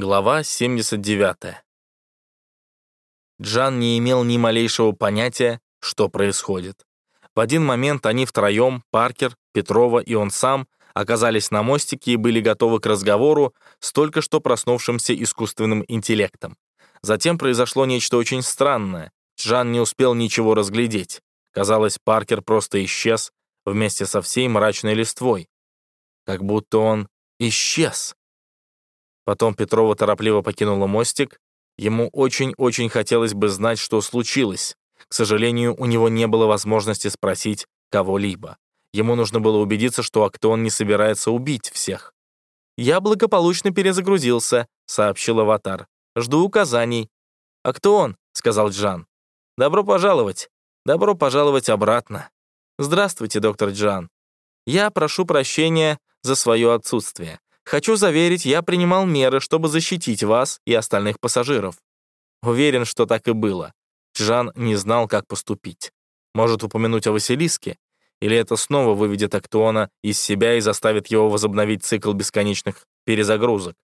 Глава 79. Джан не имел ни малейшего понятия, что происходит. В один момент они втроем, Паркер, Петрова и он сам, оказались на мостике и были готовы к разговору с только что проснувшимся искусственным интеллектом. Затем произошло нечто очень странное. Джан не успел ничего разглядеть. Казалось, Паркер просто исчез вместе со всей мрачной листвой. Как будто он исчез. Потом Петрова торопливо покинула мостик. Ему очень-очень хотелось бы знать, что случилось. К сожалению, у него не было возможности спросить кого-либо. Ему нужно было убедиться, что Актон не собирается убить всех. «Я благополучно перезагрузился», — сообщил Аватар. «Жду указаний». «А кто он?» — сказал Джан. «Добро пожаловать. Добро пожаловать обратно. Здравствуйте, доктор Джан. Я прошу прощения за свое отсутствие. Хочу заверить, я принимал меры, чтобы защитить вас и остальных пассажиров. Уверен, что так и было. Жан не знал, как поступить. Может упомянуть о Василиске? Или это снова выведет Актуона из себя и заставит его возобновить цикл бесконечных перезагрузок?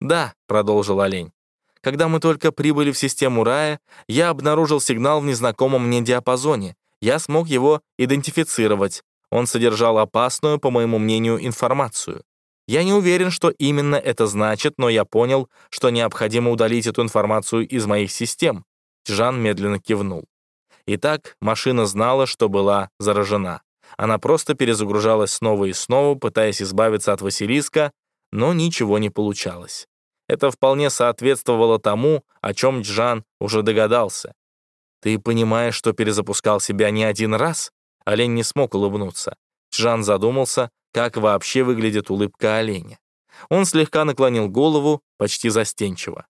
«Да», — продолжил олень. «Когда мы только прибыли в систему рая, я обнаружил сигнал в незнакомом мне диапазоне. Я смог его идентифицировать. Он содержал опасную, по моему мнению, информацию. Я не уверен, что именно это значит, но я понял, что необходимо удалить эту информацию из моих систем. Жан медленно кивнул. Итак, машина знала, что была заражена. Она просто перезагружалась снова и снова, пытаясь избавиться от Василиска, но ничего не получалось. Это вполне соответствовало тому, о чем Джан уже догадался. «Ты понимаешь, что перезапускал себя не один раз?» Олень не смог улыбнуться. Джан задумался, как вообще выглядит улыбка оленя. Он слегка наклонил голову, почти застенчиво.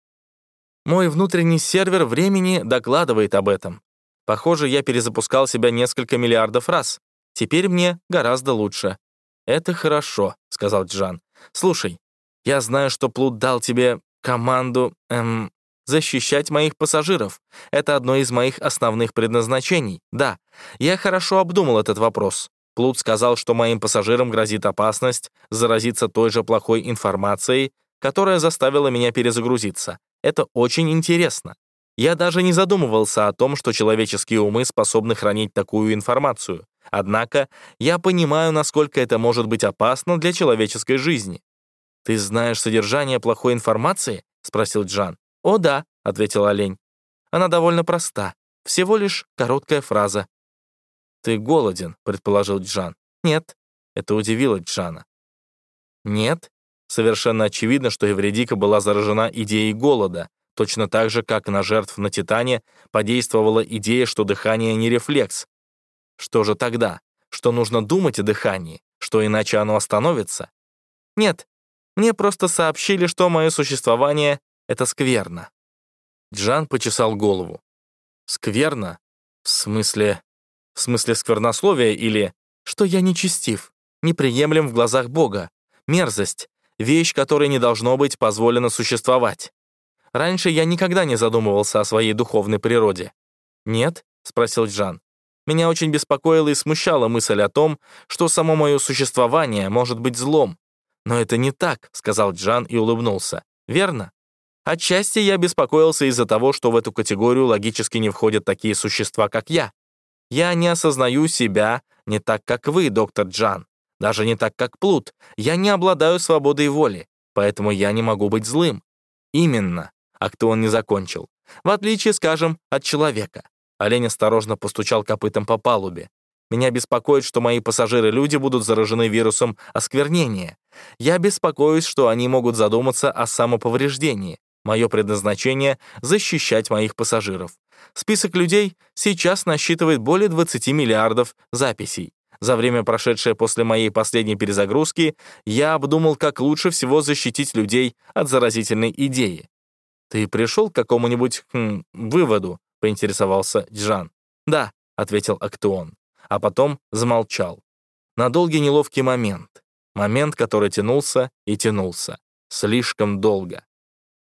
Мой внутренний сервер времени докладывает об этом. Похоже, я перезапускал себя несколько миллиардов раз. Теперь мне гораздо лучше. «Это хорошо», — сказал Джан. «Слушай, я знаю, что Плут дал тебе команду, эм, защищать моих пассажиров. Это одно из моих основных предназначений. Да, я хорошо обдумал этот вопрос. Плут сказал, что моим пассажирам грозит опасность заразиться той же плохой информацией, которая заставила меня перезагрузиться. Это очень интересно. Я даже не задумывался о том, что человеческие умы способны хранить такую информацию. Однако я понимаю, насколько это может быть опасно для человеческой жизни. «Ты знаешь содержание плохой информации?» — спросил Джан. «О да», — ответил олень. «Она довольно проста. Всего лишь короткая фраза. «Ты голоден», — предположил Джан. «Нет». Это удивило Джана. «Нет». Совершенно очевидно, что Эвредика была заражена идеей голода, точно так же, как на жертв на Титане подействовала идея, что дыхание не рефлекс. Что же тогда? Что нужно думать о дыхании? Что иначе оно остановится? Нет, мне просто сообщили, что мое существование — это скверно. Джан почесал голову. Скверно? В смысле... В смысле сквернословия или что я нечестив, неприемлем в глазах Бога, мерзость, вещь, которой не должно быть позволено существовать. Раньше я никогда не задумывался о своей духовной природе. «Нет?» — спросил Джан. Меня очень беспокоила и смущала мысль о том, что само мое существование может быть злом. «Но это не так», — сказал Джан и улыбнулся. «Верно?» Отчасти я беспокоился из-за того, что в эту категорию логически не входят такие существа, как я. Я не осознаю себя не так, как вы, доктор Джан, даже не так, как Плут. Я не обладаю свободой воли, поэтому я не могу быть злым. Именно. А кто он не закончил? В отличие, скажем, от человека. Олень осторожно постучал копытом по палубе. Меня беспокоит, что мои пассажиры-люди будут заражены вирусом осквернения. Я беспокоюсь, что они могут задуматься о самоповреждении. Мое предназначение — защищать моих пассажиров. Список людей сейчас насчитывает более 20 миллиардов записей. За время, прошедшее после моей последней перезагрузки, я обдумал, как лучше всего защитить людей от заразительной идеи. «Ты пришел к какому-нибудь хм, выводу?» — поинтересовался Джан. «Да», — ответил Актуон, а потом замолчал. На долгий неловкий момент. Момент, который тянулся и тянулся. Слишком долго.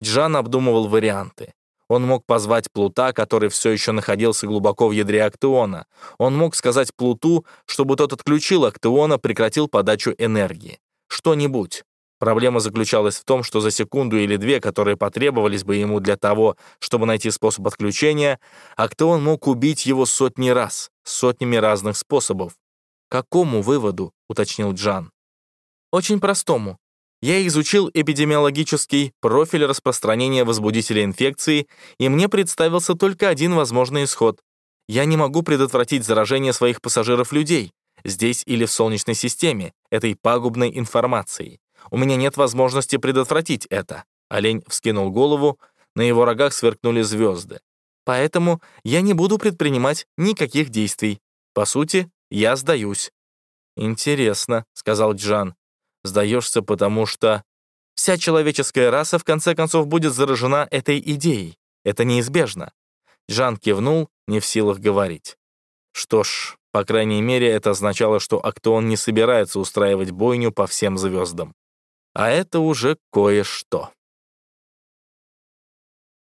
Джан обдумывал варианты. Он мог позвать Плута, который все еще находился глубоко в ядре Актеона. Он мог сказать Плуту, чтобы тот отключил Актеона, прекратил подачу энергии. Что-нибудь. Проблема заключалась в том, что за секунду или две, которые потребовались бы ему для того, чтобы найти способ отключения, Актеон мог убить его сотни раз, сотнями разных способов. «Какому выводу?» — уточнил Джан. «Очень простому. Я изучил эпидемиологический профиль распространения возбудителя инфекции, и мне представился только один возможный исход. Я не могу предотвратить заражение своих пассажиров-людей, здесь или в Солнечной системе, этой пагубной информацией. У меня нет возможности предотвратить это». Олень вскинул голову, на его рогах сверкнули звезды. «Поэтому я не буду предпринимать никаких действий. По сути, я сдаюсь». «Интересно», — сказал Джан. «Сдаешься, потому что...» «Вся человеческая раса, в конце концов, будет заражена этой идеей. Это неизбежно». Джан кивнул, не в силах говорить. Что ж, по крайней мере, это означало, что Актон не собирается устраивать бойню по всем звездам. А это уже кое-что.